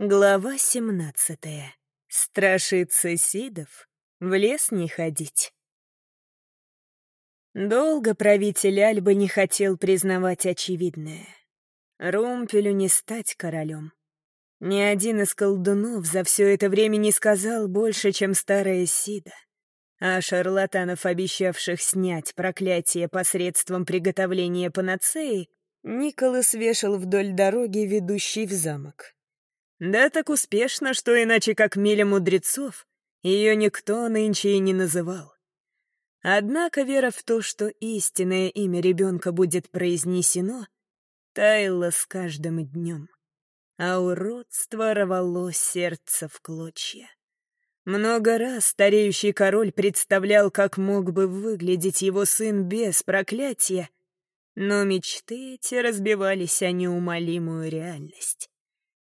Глава семнадцатая. Страшится Сидов, в лес не ходить. Долго правитель Альбы не хотел признавать очевидное. Румпелю не стать королем. Ни один из колдунов за все это время не сказал больше, чем старая Сида. А шарлатанов, обещавших снять проклятие посредством приготовления панацеи, Николас вешал вдоль дороги, ведущей в замок. Да так успешно, что иначе как миля мудрецов ее никто нынче и не называл. Однако вера в то, что истинное имя ребенка будет произнесено, таяла с каждым днем, а уродство рвало сердце в клочья. Много раз стареющий король представлял, как мог бы выглядеть его сын без проклятия, но мечты эти разбивались о неумолимую реальность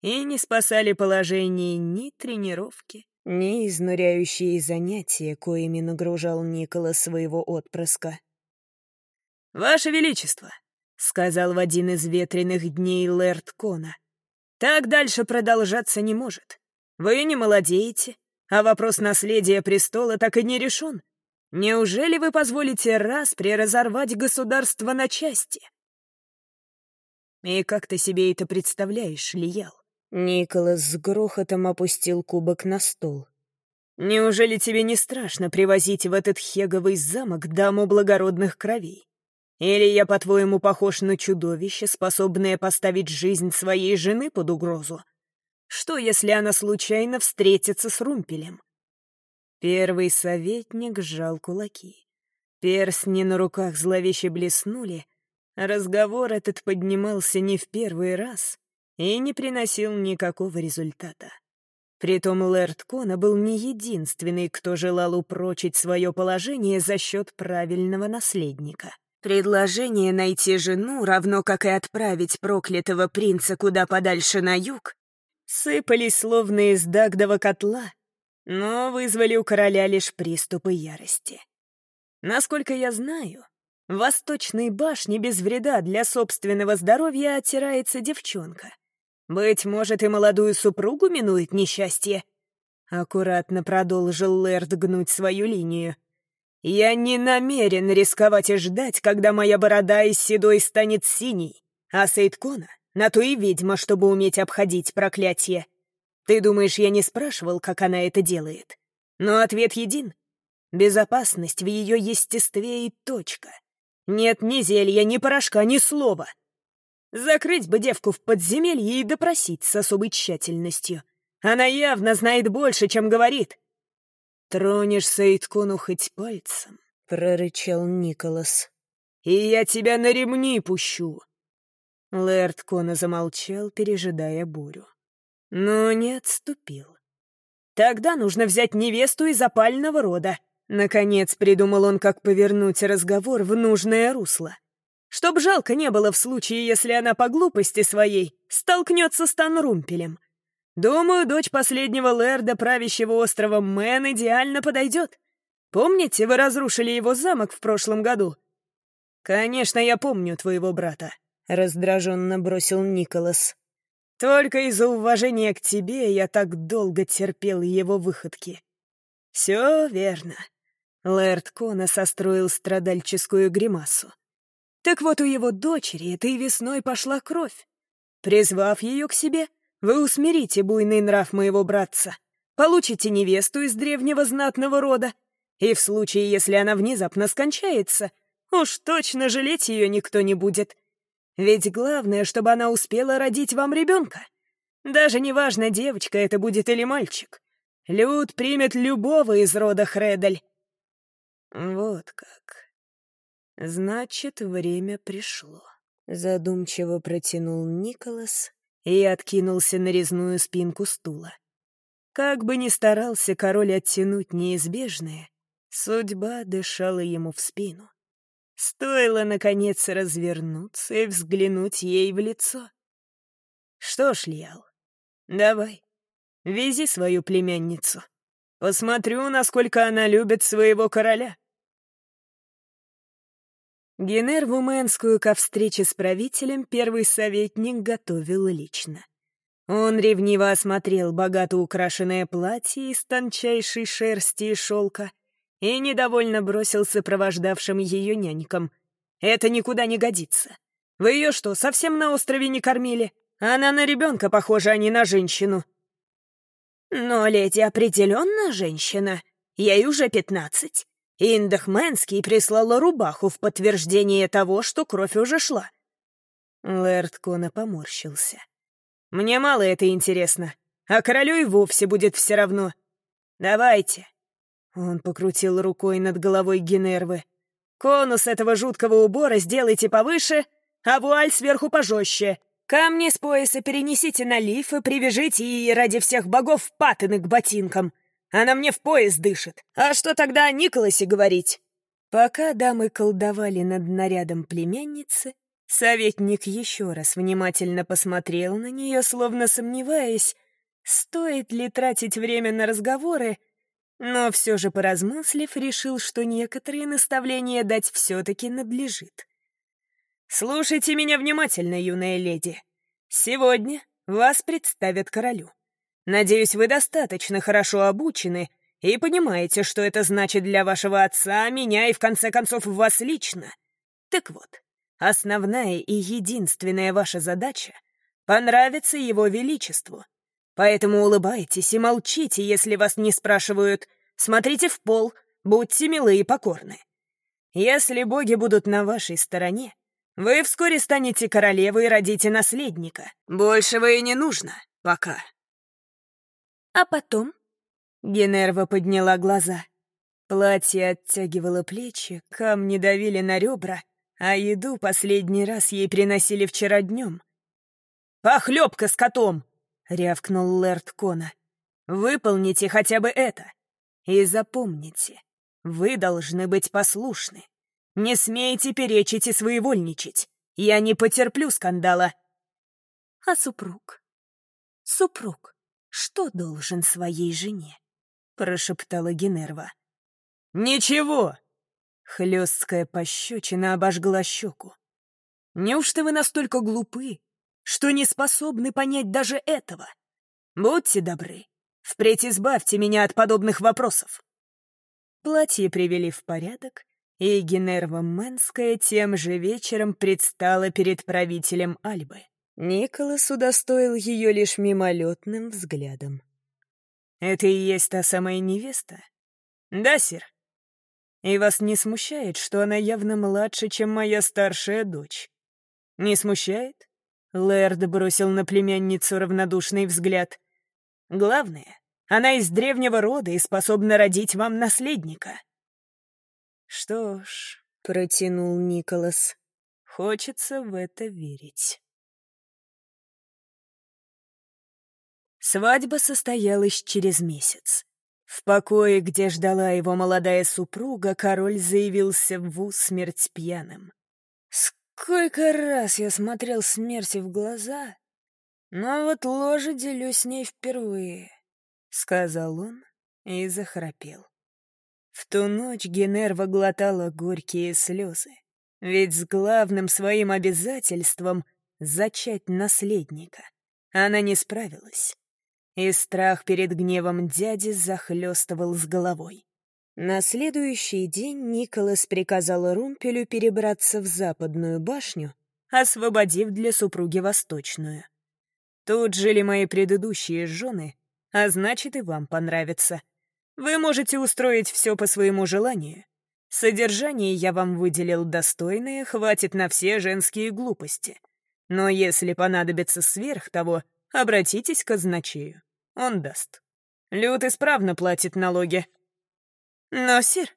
и не спасали положение ни тренировки, ни изнуряющие занятия, коими нагружал Никола своего отпрыска. «Ваше Величество!» — сказал в один из ветреных дней Лэрд Кона. «Так дальше продолжаться не может. Вы не молодеете, а вопрос наследия престола так и не решен. Неужели вы позволите раз разорвать государство на части?» «И как ты себе это представляешь, Лиял?» Николас с грохотом опустил кубок на стол. «Неужели тебе не страшно привозить в этот хеговый замок даму благородных кровей? Или я, по-твоему, похож на чудовище, способное поставить жизнь своей жены под угрозу? Что, если она случайно встретится с Румпелем?» Первый советник сжал кулаки. Перстни на руках зловеще блеснули. Разговор этот поднимался не в первый раз — и не приносил никакого результата. Притом Лэрд Кона был не единственный, кто желал упрочить свое положение за счет правильного наследника. Предложение найти жену, равно как и отправить проклятого принца куда подальше на юг, сыпались словно из Дагдова котла, но вызвали у короля лишь приступы ярости. Насколько я знаю, в восточной башне без вреда для собственного здоровья оттирается девчонка. Быть может, и молодую супругу минует несчастье?» Аккуратно продолжил Лэрд гнуть свою линию. «Я не намерен рисковать и ждать, когда моя борода из седой станет синей, а Сейткона на то и ведьма, чтобы уметь обходить проклятие. Ты думаешь, я не спрашивал, как она это делает? Но ответ един. Безопасность в ее естестве и точка. Нет ни зелья, ни порошка, ни слова. Закрыть бы девку в подземелье и допросить с особой тщательностью. Она явно знает больше, чем говорит. «Тронешь Саидкону хоть пальцем», — прорычал Николас. «И я тебя на ремни пущу». Лэрд Кона замолчал, пережидая бурю. Но не отступил. «Тогда нужно взять невесту из опального рода». Наконец придумал он, как повернуть разговор в нужное русло. Чтоб жалко не было в случае, если она по глупости своей столкнется с Танрумпелем. Думаю, дочь последнего лэрда, правящего островом Мэн, идеально подойдет. Помните, вы разрушили его замок в прошлом году? Конечно, я помню твоего брата, — раздраженно бросил Николас. Только из-за уважения к тебе я так долго терпел его выходки. Все верно. Лэрд Кона состроил страдальческую гримасу. Так вот у его дочери этой весной пошла кровь. Призвав ее к себе, вы усмирите буйный нрав моего братца, получите невесту из древнего знатного рода, и в случае, если она внезапно скончается, уж точно жалеть ее никто не будет. Ведь главное, чтобы она успела родить вам ребенка. Даже неважно, девочка это будет или мальчик. Люд примет любого из рода Хредель. Вот как. Значит, время пришло. Задумчиво протянул Николас и откинулся на резную спинку стула. Как бы ни старался король оттянуть неизбежное, судьба дышала ему в спину. Стоило, наконец, развернуться и взглянуть ей в лицо. Что ж, Лиал, давай, вези свою племянницу. Посмотрю, насколько она любит своего короля. Генерву Мэнскую ко встрече с правителем первый советник готовил лично. Он ревниво осмотрел богато украшенное платье из тончайшей шерсти и шелка и недовольно бросил сопровождавшим ее нянькам. «Это никуда не годится. Вы ее что, совсем на острове не кормили? Она на ребенка похожа, а не на женщину». «Но леди определенно женщина. Ей уже пятнадцать. Индах Мэнский прислала рубаху в подтверждение того, что кровь уже шла». Лэрд Кона поморщился. Мне мало это интересно, а королю и вовсе будет все равно. Давайте». Он покрутил рукой над головой Генервы. «Конус этого жуткого убора сделайте повыше, а вуаль сверху пожестче. Камни с пояса перенесите на лиф и привяжите и ради всех богов патыны к ботинкам. Она мне в пояс дышит. А что тогда о Николасе говорить?» Пока дамы колдовали над нарядом племянницы, Советник еще раз внимательно посмотрел на нее, словно сомневаясь, стоит ли тратить время на разговоры, но все же, поразмыслив, решил, что некоторые наставления дать все-таки надлежит. «Слушайте меня внимательно, юная леди. Сегодня вас представят королю. Надеюсь, вы достаточно хорошо обучены и понимаете, что это значит для вашего отца, меня и, в конце концов, вас лично. Так вот, Основная и единственная ваша задача — понравиться его величеству. Поэтому улыбайтесь и молчите, если вас не спрашивают. Смотрите в пол, будьте милы и покорны. Если боги будут на вашей стороне, вы вскоре станете королевой и родите наследника. Большего и не нужно. Пока. А потом? Генерва подняла глаза. Платье оттягивало плечи, камни давили на ребра, а еду последний раз ей приносили вчера днем. «Похлебка с котом!» — рявкнул Лэрд Кона. «Выполните хотя бы это. И запомните, вы должны быть послушны. Не смейте перечить и своевольничать. Я не потерплю скандала». «А супруг? Супруг, что должен своей жене?» — прошептала Генерва. «Ничего!» Хлесткая пощечина обожгла щеку. «Неужто вы настолько глупы, что не способны понять даже этого? Будьте добры, впредь избавьте меня от подобных вопросов». Платье привели в порядок, и Генерва Мэнская тем же вечером предстала перед правителем Альбы. Николас удостоил ее лишь мимолетным взглядом. «Это и есть та самая невеста?» «Да, сир», и вас не смущает, что она явно младше, чем моя старшая дочь? Не смущает? Лэрд бросил на племянницу равнодушный взгляд. Главное, она из древнего рода и способна родить вам наследника. Что ж, протянул Николас, хочется в это верить. Свадьба состоялась через месяц. В покое, где ждала его молодая супруга, король заявился в усмерть пьяным. Сколько раз я смотрел смерти в глаза, но вот ложе делю с ней впервые, — сказал он и захрапел. В ту ночь Генерва глотала горькие слезы, ведь с главным своим обязательством — зачать наследника она не справилась и страх перед гневом дяди захлестывал с головой. На следующий день Николас приказал Румпелю перебраться в западную башню, освободив для супруги восточную. Тут жили мои предыдущие жены, а значит и вам понравится. Вы можете устроить все по своему желанию. Содержание я вам выделил достойное, хватит на все женские глупости. Но если понадобится сверх того, обратитесь к казначею. Он даст. Люд исправно платит налоги. Но, сир...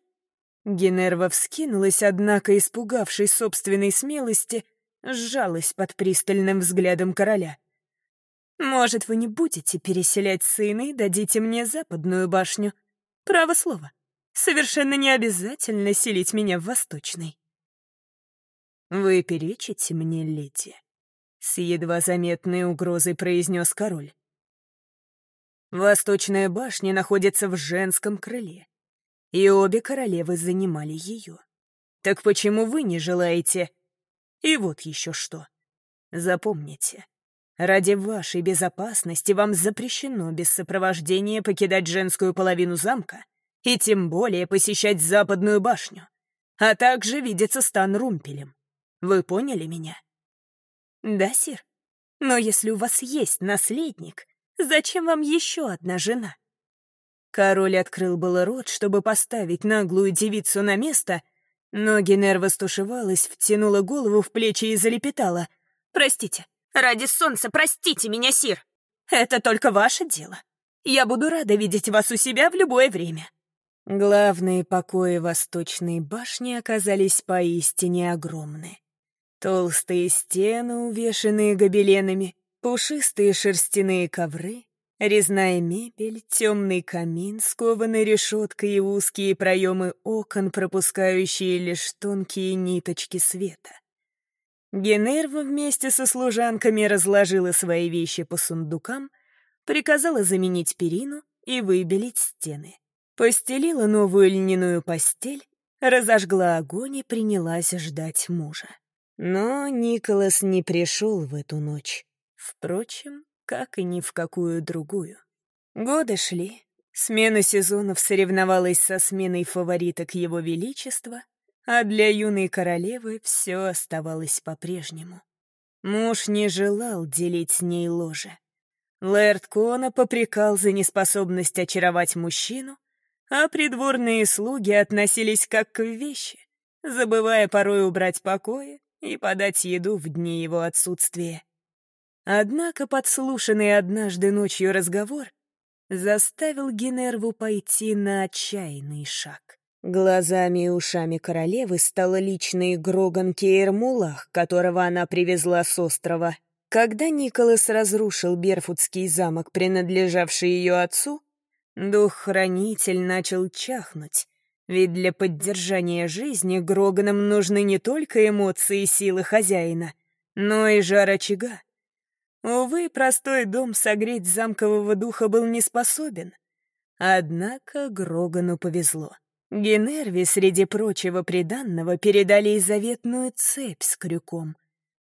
Генерва вскинулась, однако, испугавшись собственной смелости, сжалась под пристальным взглядом короля. «Может, вы не будете переселять сына и дадите мне западную башню? Право слово, совершенно не обязательно селить меня в восточной». «Вы перечите мне, леди?» — с едва заметной угрозой произнес король. Восточная башня находится в женском крыле, и обе королевы занимали ее. Так почему вы не желаете? И вот еще что. Запомните, Ради вашей безопасности вам запрещено без сопровождения покидать женскую половину замка и тем более посещать западную башню, а также видеться стан румпелем. Вы поняли меня? Да, сир. Но если у вас есть наследник, зачем вам еще одна жена? Король открыл было рот, чтобы поставить наглую девицу на место, но Генерва стушевалась, втянула голову в плечи и залепетала. «Простите, ради солнца простите меня, сир! Это только ваше дело. Я буду рада видеть вас у себя в любое время». Главные покои Восточной башни оказались поистине огромны. Толстые стены, увешанные гобеленами, пушистые шерстяные ковры, резная мебель, темный камин, скованный решеткой и узкие проемы окон, пропускающие лишь тонкие ниточки света. Генерва вместе со служанками разложила свои вещи по сундукам, приказала заменить перину и выбелить стены. Постелила новую льняную постель, разожгла огонь и принялась ждать мужа. Но Николас не пришел в эту ночь. Впрочем, как и ни в какую другую. Годы шли. Смена сезонов соревновалась со сменой фавориток Его Величества, а для юной королевы все оставалось по-прежнему. Муж не желал делить с ней ложе. Лэрд Кона попрекал за неспособность очаровать мужчину, а придворные слуги относились как к вещи, забывая порой убрать покои и подать еду в дни его отсутствия. Однако подслушанный однажды ночью разговор заставил Генерву пойти на отчаянный шаг. Глазами и ушами королевы стала личный Гроган Кейрмулах, которого она привезла с острова. Когда Николас разрушил Берфутский замок, принадлежавший ее отцу, дух-хранитель начал чахнуть, ведь для поддержания жизни Гроганам нужны не только эмоции и силы хозяина, но и жар очага. Увы, простой дом согреть замкового духа был не способен. Однако Грогану повезло. Генерви, среди прочего приданного, передали и заветную цепь с крюком.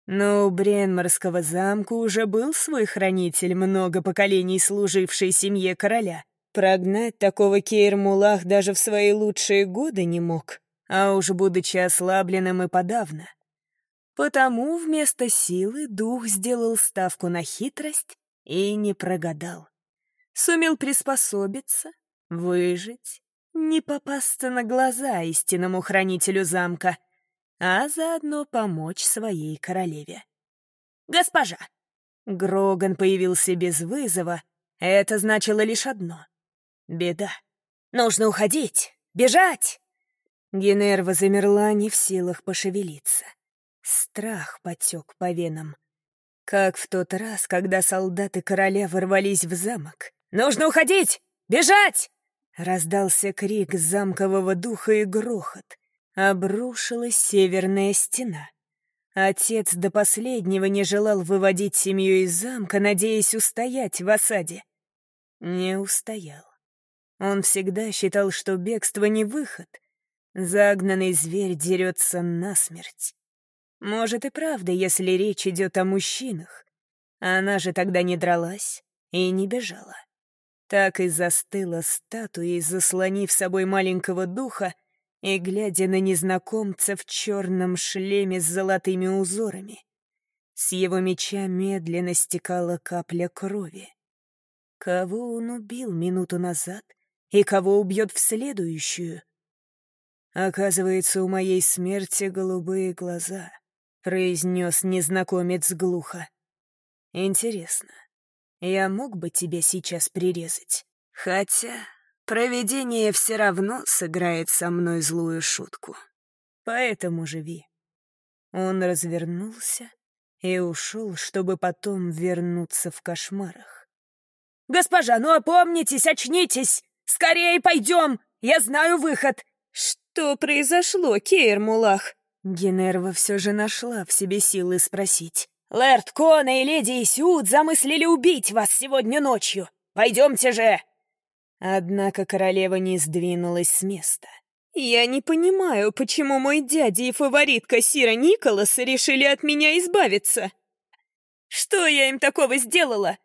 Но у Бренморского замка уже был свой хранитель, много поколений служивший семье короля — Прогнать такого Кейр-Мулах даже в свои лучшие годы не мог, а уж будучи ослабленным и подавно. Потому вместо силы дух сделал ставку на хитрость и не прогадал. Сумел приспособиться, выжить, не попасться на глаза истинному хранителю замка, а заодно помочь своей королеве. «Госпожа!» Гроган появился без вызова, это значило лишь одно — Беда. Нужно уходить! Бежать!» Генерва замерла, не в силах пошевелиться. Страх потек по венам. Как в тот раз, когда солдаты короля ворвались в замок. «Нужно уходить! Бежать!» Раздался крик замкового духа и грохот. Обрушилась северная стена. Отец до последнего не желал выводить семью из замка, надеясь устоять в осаде. Не устоял. Он всегда считал, что бегство не выход. Загнанный зверь дерется насмерть. Может и правда, если речь идет о мужчинах. Она же тогда не дралась и не бежала. Так и застыла статуей, заслонив собой маленького духа и глядя на незнакомца в черном шлеме с золотыми узорами. С его меча медленно стекала капля крови. Кого он убил минуту назад, и кого убьет в следующую. Оказывается, у моей смерти голубые глаза, произнес незнакомец глухо. Интересно, я мог бы тебя сейчас прирезать? Хотя провидение все равно сыграет со мной злую шутку. Поэтому живи. Он развернулся и ушел, чтобы потом вернуться в кошмарах. «Госпожа, ну опомнитесь, очнитесь!» Скорее пойдем! Я знаю выход!» «Что произошло, Кейрмулах?» Генерва все же нашла в себе силы спросить. «Лэрд Кона и леди Исиут замыслили убить вас сегодня ночью. Пойдемте же!» Однако королева не сдвинулась с места. «Я не понимаю, почему мой дядя и фаворитка Сира Николаса решили от меня избавиться». Что я им такого сделала?»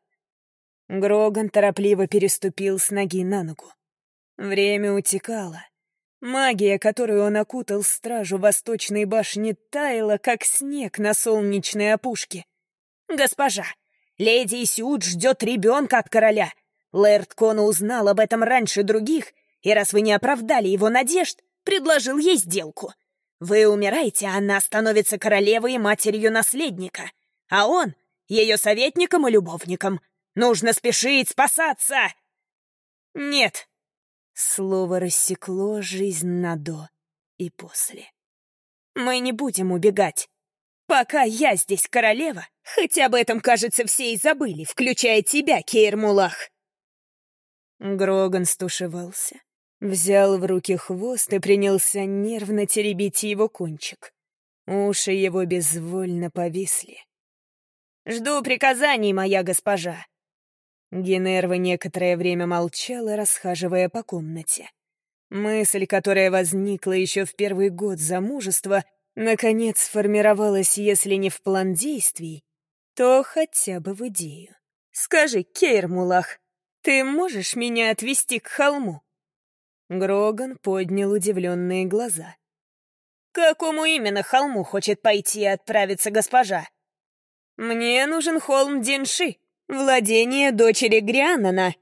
Гроган торопливо переступил с ноги на ногу. Время утекало. Магия, которую он окутал стражу Восточной башни, таяла, как снег на солнечной опушке. «Госпожа, леди Исиут ждет ребенка от короля. Лэрд Кона узнал об этом раньше других, и раз вы не оправдали его надежд, предложил ей сделку. Вы умираете, а она становится королевой и матерью наследника, а он — ее советником и любовником. Нужно спешить спасаться!» «Нет!» Слово рассекло жизнь на «до» и «после». «Мы не будем убегать. Пока я здесь королева, хотя об этом, кажется, все и забыли, включая тебя, Кейр Мулах». Гроган стушевался, взял в руки хвост и принялся нервно теребить его кончик. Уши его безвольно повисли. «Жду приказаний, моя госпожа!» Генерва некоторое время молчала, расхаживая по комнате. Мысль, которая возникла еще в первый год замужества, наконец сформировалась, если не в план действий, то хотя бы в идею. «Скажи, Кейрмулах, ты можешь меня отвести к холму?» Гроган поднял удивленные глаза. «К какому именно холму хочет пойти и отправиться госпожа?» «Мне нужен холм Динши», Владение дочери Грианана.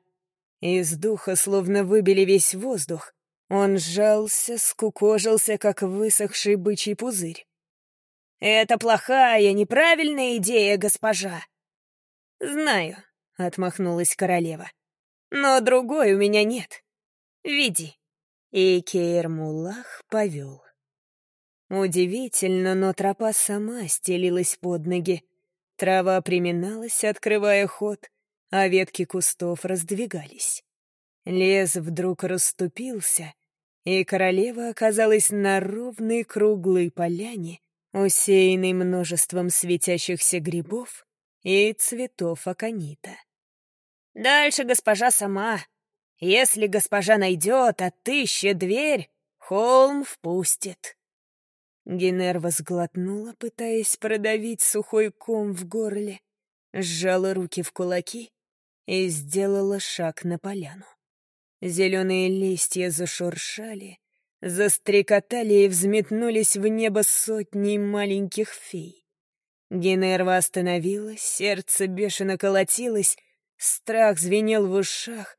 Из духа словно выбили весь воздух. Он сжался, скукожился, как высохший бычий пузырь. «Это плохая, неправильная идея, госпожа!» «Знаю», — отмахнулась королева. «Но другой у меня нет. Види». И Кейр-Мулах повел. Удивительно, но тропа сама стелилась под ноги. Трава приминалась, открывая ход, а ветки кустов раздвигались. Лес вдруг расступился, и королева оказалась на ровной круглой поляне, усеянной множеством светящихся грибов и цветов аконита. «Дальше госпожа сама. Если госпожа найдет, отыщет дверь, холм впустит». Генерва сглотнула, пытаясь продавить сухой ком в горле, сжала руки в кулаки и сделала шаг на поляну. Зеленые листья зашуршали, застрекотали и взметнулись в небо сотни маленьких фей. Генерва остановилась, сердце бешено колотилось, страх звенел в ушах,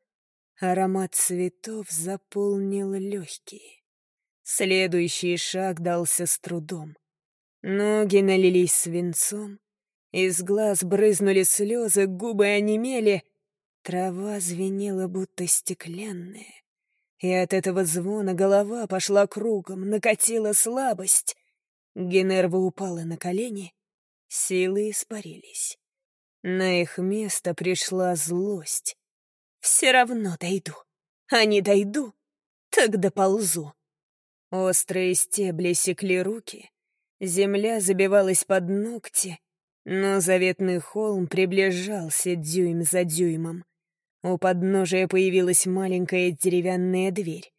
аромат цветов заполнил легкие. Следующий шаг дался с трудом. Ноги налились свинцом, из глаз брызнули слезы, губы онемели, трава звенела, будто стеклянная. И от этого звона голова пошла кругом, накатила слабость. Генерва упала на колени, силы испарились. На их место пришла злость. «Все равно дойду. А не дойду, так доползу». Острые стебли секли руки, земля забивалась под ногти, но заветный холм приближался дюйм за дюймом. У подножия появилась маленькая деревянная дверь.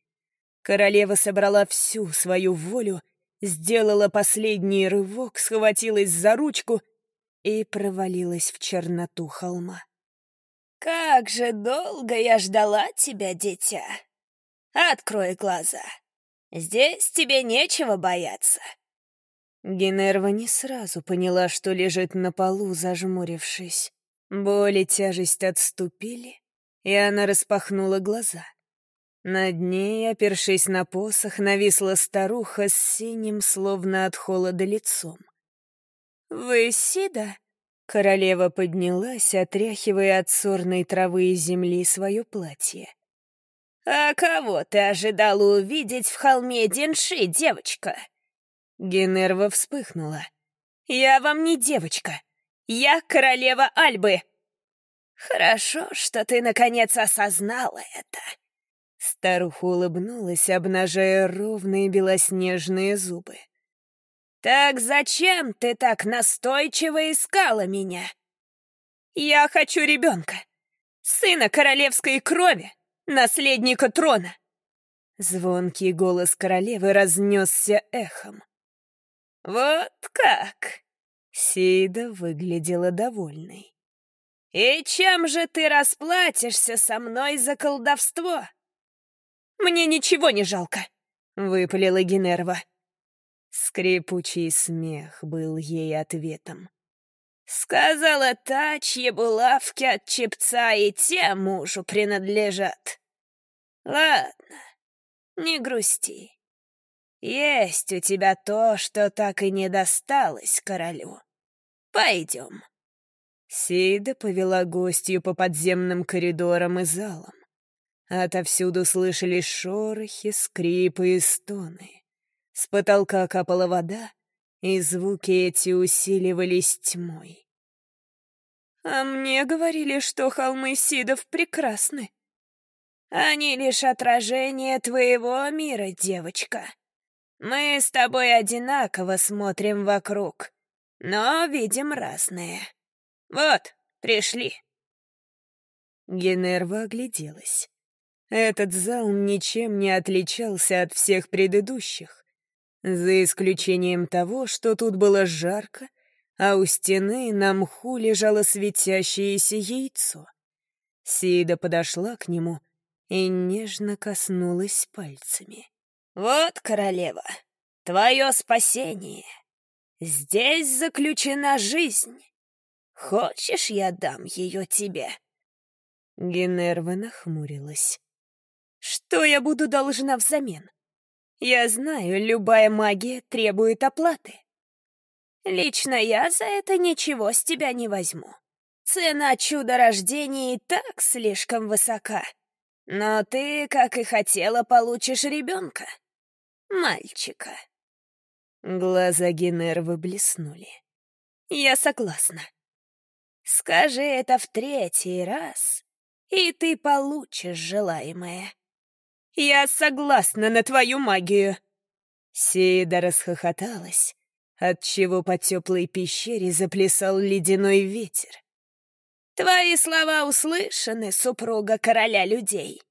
Королева собрала всю свою волю, сделала последний рывок, схватилась за ручку и провалилась в черноту холма. «Как же долго я ждала тебя, дитя! Открой глаза!» Здесь тебе нечего бояться». Генерва не сразу поняла, что лежит на полу, зажмурившись. Боль и тяжесть отступили, и она распахнула глаза. Над ней, опершись на посох, нависла старуха с синим, словно от холода, лицом. «Вы Сида?» Королева поднялась, отряхивая от сорной травы и земли свое платье. «А кого ты ожидала увидеть в холме Денши, девочка?» Генерва вспыхнула. «Я вам не девочка. Я королева Альбы». «Хорошо, что ты, наконец, осознала это». Старуха улыбнулась, обнажая ровные белоснежные зубы. «Так зачем ты так настойчиво искала меня?» «Я хочу ребенка, сына королевской крови, наследника трона!» Звонкий голос королевы разнесся эхом. «Вот как! Сида выглядела довольной. «И чем же ты расплатишься со мной за колдовство?» «Мне ничего не жалко», — выпалила Генерва. Скрипучий смех был ей ответом. «Сказала та, чьи булавки от чепца и те мужу принадлежат. Ладно, не грусти. Есть у тебя то, что так и не досталось королю. Пойдем». Сида повела гостью по подземным коридорам и залам. Отовсюду слышались шорохи, скрипы и стоны. С потолка капала вода, и звуки эти усиливались тьмой. «А мне говорили, что холмы Сидов прекрасны», они лишь отражение твоего мира, девочка. Мы с тобой одинаково смотрим вокруг, но видим разные. Вот, пришли». Генерва огляделась. Этот зал ничем не отличался от всех предыдущих, за исключением того, что тут было жарко, а у стены на мху лежало светящееся яйцо. Сида подошла к нему — и нежно коснулась пальцами. «Вот, королева, твое спасение. Здесь заключена жизнь. Хочешь, я дам ее тебе?» Генерва нахмурилась. «Что я буду должна взамен? Я знаю, любая магия требует оплаты. Лично я за это ничего с тебя не возьму. Цена чуда рождения и так слишком высока. Но ты, как и хотела, получишь ребенка. Мальчика. Глаза Генервы блеснули. Я согласна. Скажи это в третий раз, и ты получишь желаемое. Я согласна на твою магию. Сида расхохоталась, отчего по теплой пещере заплясал ледяной ветер. Твои слова услышаны, супруга короля людей.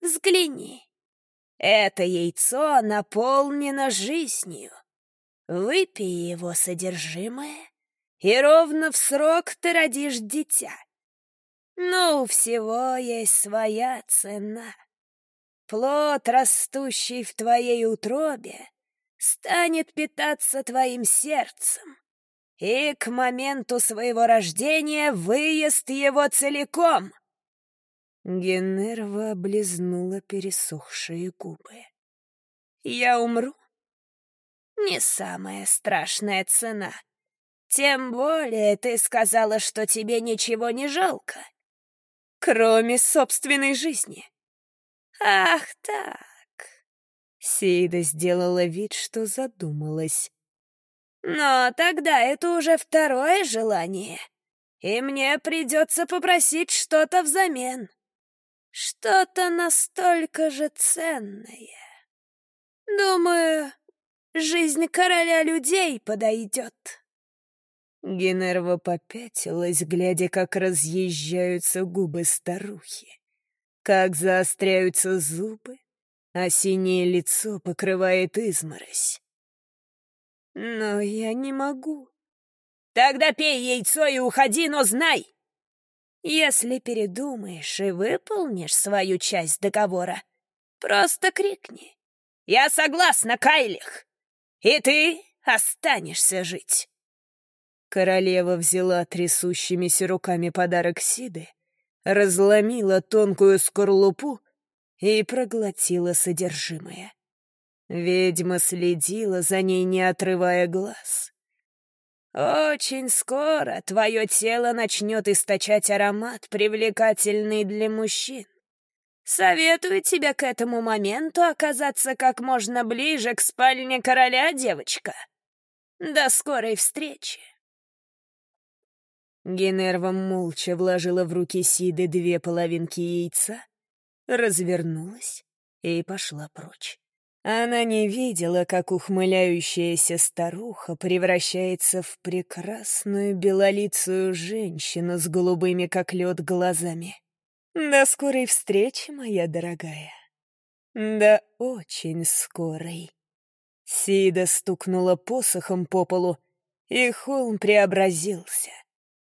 Взгляни. Это яйцо наполнено жизнью. Выпей его содержимое, и ровно в срок ты родишь дитя. Но у всего есть своя цена. Плод, растущий в твоей утробе, станет питаться твоим сердцем, и к моменту своего рождения выезд его целиком. Генерва облизнула пересохшие губы. Я умру. Не самая страшная цена. Тем более ты сказала, что тебе ничего не жалко. Кроме собственной жизни. Ах так. Сейда сделала вид, что задумалась. Но тогда это уже второе желание, и мне придется попросить что-то взамен. Что-то настолько же ценное. Думаю, жизнь короля людей подойдет. Генерва попятилась, глядя, как разъезжаются губы старухи, как заостряются зубы, а синее лицо покрывает изморозь. Но я не могу. Тогда пей яйцо и уходи, но знай. Если передумаешь и выполнишь свою часть договора, просто крикни. Я согласна, Кайлих. И ты останешься жить. Королева взяла трясущимися руками подарок Сиды, разломила тонкую скорлупу и проглотила содержимое. Ведьма следила за ней, не отрывая глаз. «Очень скоро твое тело начнет источать аромат, привлекательный для мужчин. Советую тебе к этому моменту оказаться как можно ближе к спальне короля, девочка. До скорой встречи!» Генерва молча вложила в руки Сиды две половинки яйца, развернулась и пошла прочь. Она не видела, как ухмыляющаяся старуха превращается в прекрасную белолицую женщину с голубыми, как лед, глазами. До скорой встречи, моя дорогая. Да очень скорой. Сида стукнула посохом по полу, и холм преобразился.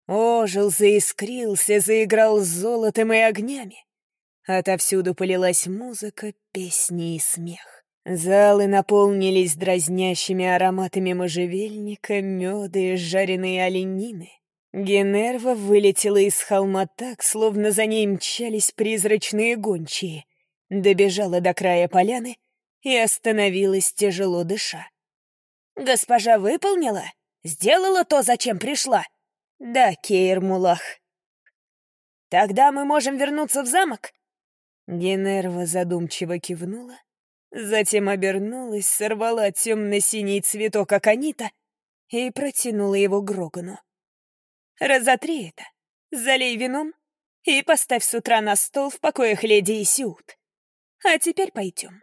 Ожил, заискрился, заиграл золотом и огнями. Отовсюду полилась музыка, песни и смех. Залы наполнились дразнящими ароматами можжевельника, меда и жареной оленины. Генерва вылетела из холма так, словно за ней мчались призрачные гончие. Добежала до края поляны и остановилась, тяжело дыша. «Госпожа выполнила? Сделала то, зачем пришла?» «Да, Кейр Мулах». «Тогда мы можем вернуться в замок?» Генерва задумчиво кивнула Затем обернулась, сорвала темно-синий цветок аконита и протянула его Грогану. «Разотри это, залей вином и поставь с утра на стол в покоях леди Исиут. А теперь пойдем».